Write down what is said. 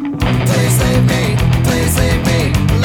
Please leave me, please leave